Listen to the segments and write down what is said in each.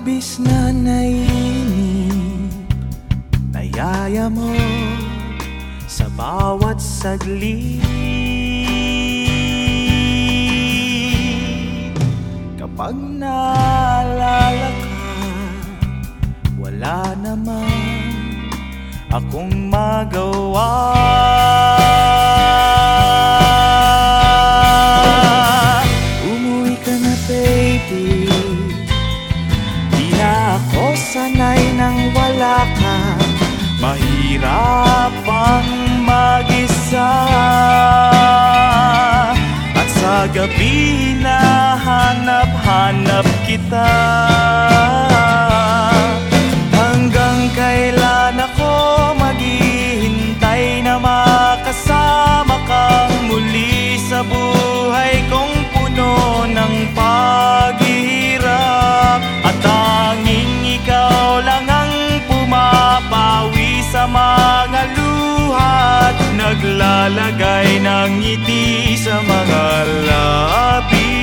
labis na naiinig Nayaya mo sa bawat sagli Kapag naalala ka, wala naman akong magawa. Mahirap ang mag-isa. At sa gabi na hanap-hanap kita sa mga luha At naglalagay ng ngiti sa mga labi.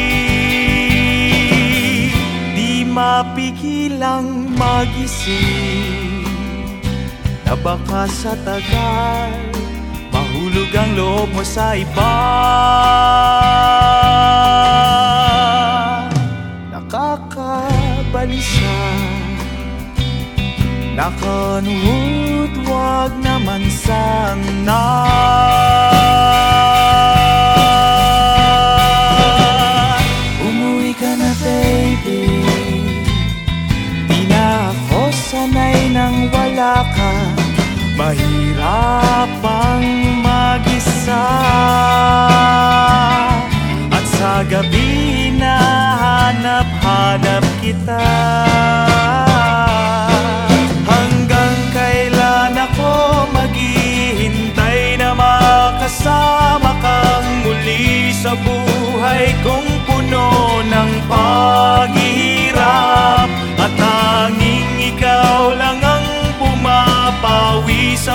Di mapigilang magising Na baka sa tagal Mahulog ang loob mo sa iba. Nakakabalisa Nakanuhod, wag naman sana. Umuwi ka na baby. Di na ako sanay nang wala ka. Mahirap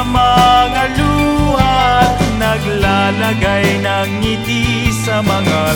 sa mga luha naglalagay ng ngiti sa mga